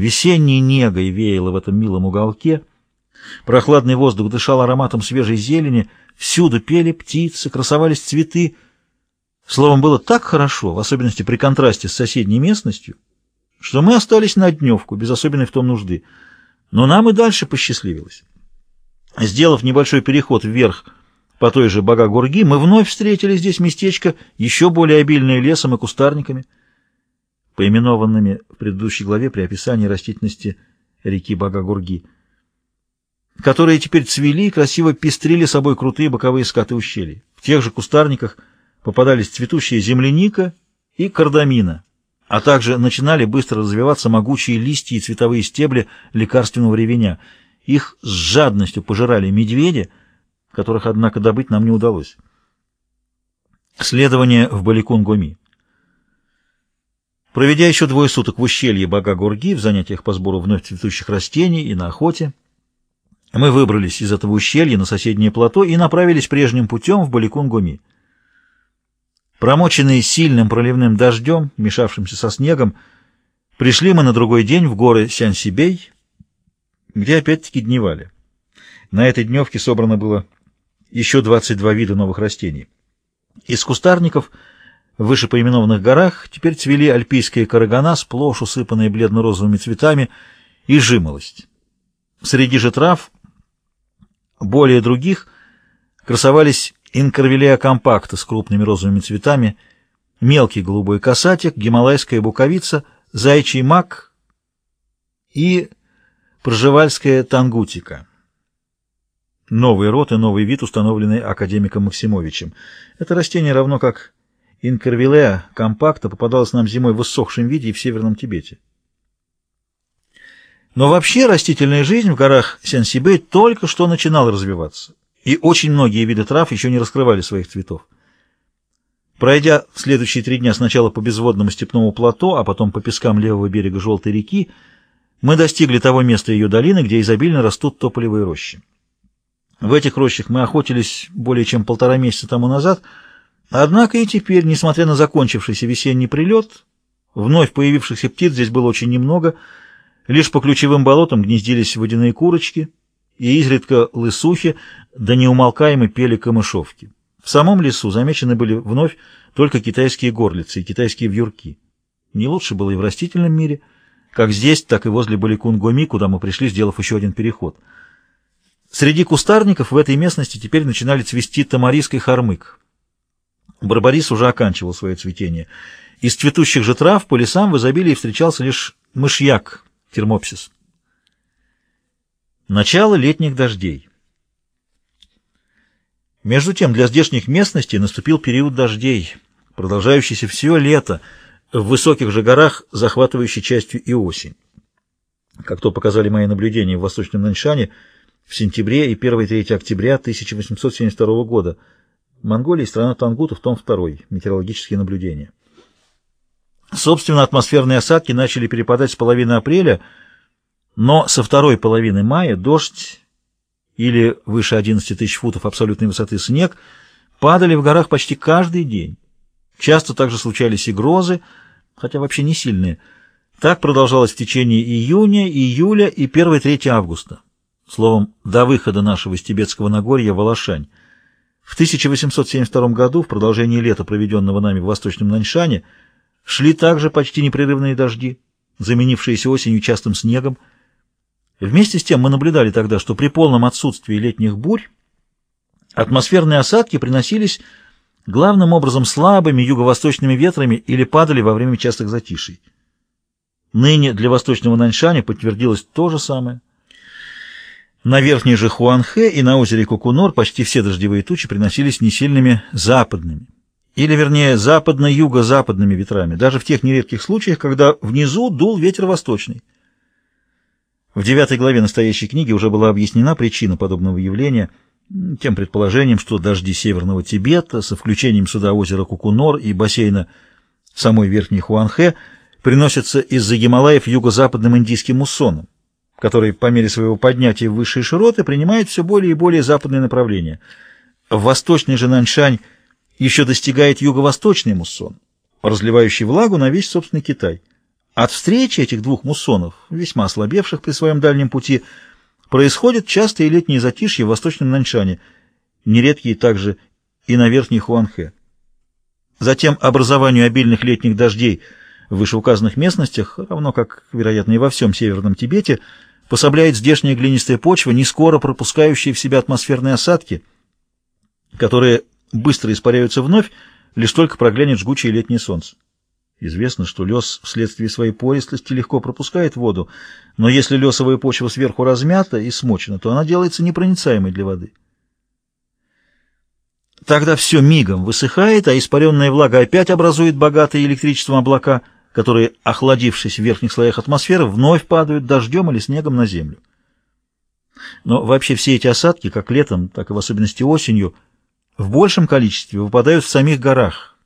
Весенней негой веяло в этом милом уголке, прохладный воздух дышал ароматом свежей зелени, всюду пели птицы, красовались цветы. Словом, было так хорошо, в особенности при контрасте с соседней местностью, что мы остались на дневку, без особенной в том нужды. Но нам и дальше посчастливилось. Сделав небольшой переход вверх по той же Бага-Гурги, мы вновь встретили здесь местечко, еще более обильное лесом и кустарниками, поименованными в предыдущей главе при описании растительности реки Бага-Гурги, которые теперь цвели и красиво пестрили собой крутые боковые скаты ущелий. В тех же кустарниках попадались цветущая земляника и кардамина, а также начинали быстро развиваться могучие листья и цветовые стебли лекарственного ревеня. Их с жадностью пожирали медведи, которых, однако, добыть нам не удалось. Следование в Баликун-Гоми. Проведя еще двое суток в ущелье Бага-Гурги в занятиях по сбору вновь цветущих растений и на охоте, мы выбрались из этого ущелья на соседнее плато и направились прежним путем в Баликун-Гоми. Промоченные сильным проливным дождем, мешавшимся со снегом, пришли мы на другой день в горы Сянсибей, где опять-таки дневали. На этой дневке собрано было еще 22 вида новых растений. Из кустарников в вышепоименованных горах теперь цвели альпийская карагана, сплошь усыпанная бледно-розовыми цветами, и жимолость. Среди же трав, более других, красовались инкарвелея компакта с крупными розовыми цветами, мелкий голубой касатик, гималайская буковица, зайчий мак и проживальская тангутика. Новый род и новый вид, установленный академиком Максимовичем. Это растение, равно как инкарвелея компакта, попадалось нам зимой в иссохшем виде и в Северном Тибете. Но вообще растительная жизнь в горах Сен-Сибэй только что начинала развиваться и очень многие виды трав еще не раскрывали своих цветов. Пройдя следующие три дня сначала по безводному степному плато, а потом по пескам левого берега Желтой реки, мы достигли того места ее долины, где изобильно растут тополевые рощи. В этих рощах мы охотились более чем полтора месяца тому назад, однако и теперь, несмотря на закончившийся весенний прилет, вновь появившихся птиц здесь было очень немного, лишь по ключевым болотам гнездились водяные курочки — и изредка лысухи, да неумолкаемо пели камышовки. В самом лесу замечены были вновь только китайские горлицы и китайские вьюрки. Не лучше было и в растительном мире, как здесь, так и возле Баликун-Гоми, куда мы пришли, сделав еще один переход. Среди кустарников в этой местности теперь начинали цвести тамариск и хормык. Барбарис уже оканчивал свое цветение. Из цветущих же трав по лесам в изобилии встречался лишь мышьяк, термопсис. Начало летних дождей. Между тем, для здешних местностей наступил период дождей, продолжающийся все лето, в высоких же горах, захватывающий частью и осень. Как то показали мои наблюдения в Восточном Наньшане в сентябре и 1-3 октября 1872 года. Монголия и страна Тангутов, том 2, метеорологические наблюдения. Собственно, атмосферные осадки начали перепадать с половины апреля – но со второй половины мая дождь или выше 11 тысяч футов абсолютной высоты снег падали в горах почти каждый день. Часто также случались и грозы, хотя вообще не сильные. Так продолжалось в течение июня, июля и 1-3 августа. Словом, до выхода нашего из Тибетского Нагорья в. В 1872 году, в продолжении лета, проведенного нами в Восточном Наньшане, шли также почти непрерывные дожди, заменившиеся осенью частым снегом, Вместе с тем мы наблюдали тогда, что при полном отсутствии летних бурь атмосферные осадки приносились главным образом слабыми юго-восточными ветрами или падали во время частых затишей. Ныне для восточного Наньшаня подтвердилось то же самое. На верхней же Хуанхэ и на озере Кукунор почти все дождевые тучи приносились несильными западными, или вернее западно-юго-западными ветрами, даже в тех нередких случаях, когда внизу дул ветер восточный. В девятой главе настоящей книги уже была объяснена причина подобного явления тем предположением, что дожди Северного Тибета со включением сюда озера Кукунор и бассейна самой Верхней Хуанхэ приносятся из-за Гималаев юго-западным индийским муссоном, который по мере своего поднятия в высшие широты принимает все более и более западные направления. Восточный же Наньшань еще достигает юго-восточный муссон, разливающий влагу на весь собственный Китай От встречи этих двух муссонов, весьма ослабевших при своем дальнем пути, происходят частые летние затишья в восточном Наньшане, нередкие также и на верхней Хуанхэ. Затем образованию обильных летних дождей в вышеуказанных местностях, равно как, вероятно, и во всем Северном Тибете, пособляет здешняя глинистая почва, не скоро пропускающая в себя атмосферные осадки, которые быстро испаряются вновь, лишь только проглянет жгучее летнее солнце. Известно, что лес вследствие своей пористости легко пропускает воду, но если лесовая почва сверху размята и смочена, то она делается непроницаемой для воды. Тогда все мигом высыхает, а испаренная влага опять образует богатые электричеством облака, которые, охладившись в верхних слоях атмосферы, вновь падают дождем или снегом на землю. Но вообще все эти осадки, как летом, так и в особенности осенью, в большем количестве выпадают в самих горах,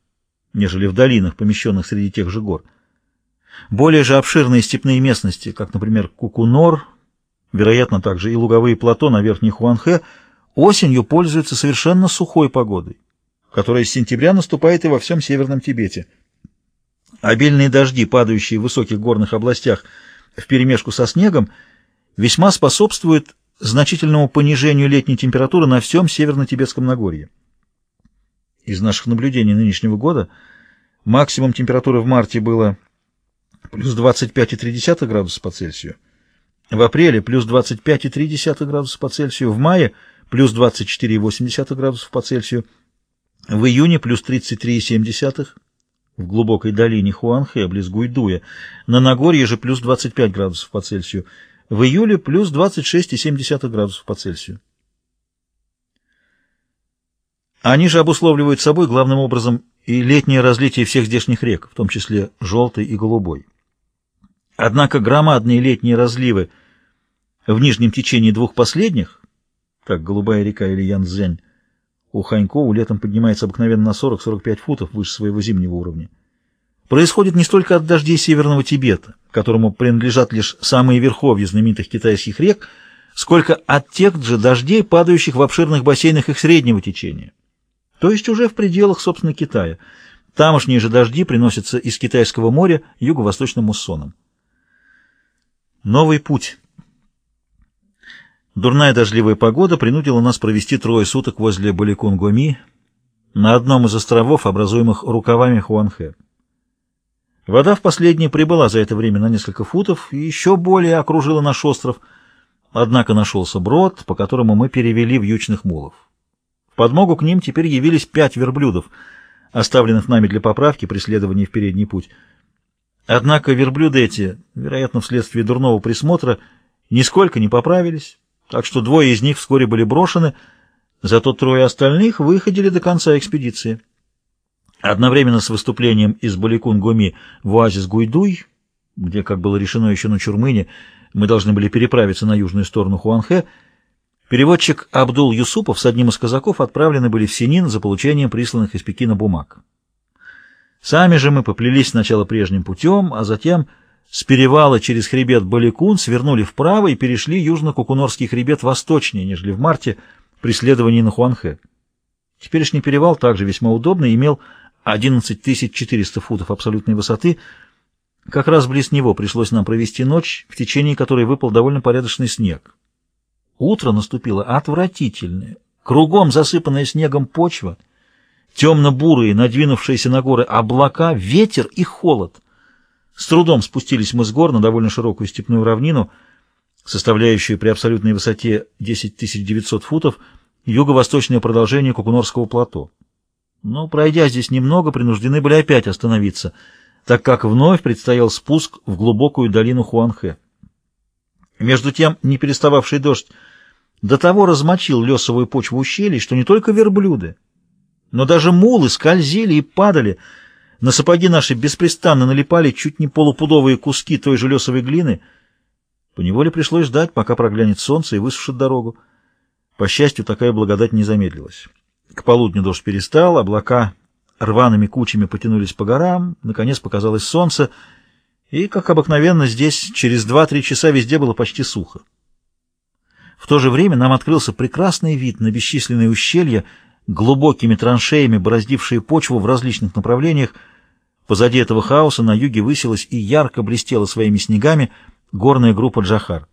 нежели в долинах, помещенных среди тех же гор. Более же обширные степные местности, как, например, Кукунор, вероятно, также и луговые плато на Верхней Хуанхэ, осенью пользуются совершенно сухой погодой, которая с сентября наступает и во всем Северном Тибете. Обильные дожди, падающие в высоких горных областях вперемешку со снегом, весьма способствуют значительному понижению летней температуры на всем Северно-Тибетском Нагорье. Из наших наблюдений нынешнего года максимум температуры в марте было плюс 25,3 градуса по Цельсию, в апреле плюс 25,3 градуса по Цельсию, в мае плюс 24,8 градусов по Цельсию, в июне плюс 33,7 в глубокой долине Хуанхэ, близ Гуйдуя, на Нагорье же плюс 25 градусов по Цельсию, в июле плюс 26,7 градусов по Цельсию. Они же обусловливают собой главным образом и летнее разлитие всех здешних рек, в том числе желтой и голубой. Однако громадные летние разливы в нижнем течении двух последних, как Голубая река или Янцзянь, у Ханькоу летом поднимается обыкновенно на 40-45 футов выше своего зимнего уровня, происходит не столько от дождей Северного Тибета, которому принадлежат лишь самые верховья знаменитых китайских рек, сколько от тех же дождей, падающих в обширных бассейнах их среднего течения то есть уже в пределах, собственно, Китая. Тамошние же дожди приносятся из Китайского моря юго-восточным муссоном. Новый путь. Дурная дождливая погода принудила нас провести трое суток возле Баликун-Гоми на одном из островов, образуемых рукавами Хуанхэ. Вода в последней прибыла за это время на несколько футов и еще более окружила наш остров, однако нашелся брод, по которому мы перевели вьючных мулов подмогу к ним теперь явились пять верблюдов, оставленных нами для поправки при следовании в передний путь. Однако верблюды эти, вероятно, вследствие дурного присмотра, нисколько не поправились, так что двое из них вскоре были брошены, зато трое остальных выходили до конца экспедиции. Одновременно с выступлением из Баликун-Гуми в оазис Гуйдуй, где, как было решено еще на Чурмыне, мы должны были переправиться на южную сторону Хуанхэ, Переводчик Абдул Юсупов с одним из казаков отправлены были в Синин за получением присланных из Пекина бумаг. Сами же мы поплелись сначала прежним путем, а затем с перевала через хребет Баликун свернули вправо и перешли южно-кукунорский хребет восточнее, нежели в марте при следовании на Хуанхэ. Теперешний перевал также весьма удобный, имел 11 400 футов абсолютной высоты. Как раз близ него пришлось нам провести ночь, в течение которой выпал довольно порядочный снег. Утро наступило отвратительное, кругом засыпанная снегом почва, темно-бурые, надвинувшиеся на горы облака, ветер и холод. С трудом спустились мы с гор на довольно широкую степную равнину, составляющую при абсолютной высоте 10 900 футов юго-восточное продолжение Кукунорского плато. Но, пройдя здесь немного, принуждены были опять остановиться, так как вновь предстоял спуск в глубокую долину Хуанхэ. Между тем, не перестававший дождь до того размочил лесовую почву ущелий, что не только верблюды, но даже мулы скользили и падали. На сапоги наши беспрестанно налипали чуть не полупудовые куски той же лесовой глины. Поневоле пришлось ждать, пока проглянет солнце и высушит дорогу. По счастью, такая благодать не замедлилась. К полудню дождь перестал, облака рваными кучами потянулись по горам, наконец показалось солнце — и, как обыкновенно, здесь через два-три часа везде было почти сухо. В то же время нам открылся прекрасный вид на бесчисленные ущелья, глубокими траншеями, бороздившие почву в различных направлениях, Позади этого хаоса на юге высилась и ярко блестела своими снегами горная группа Джахар.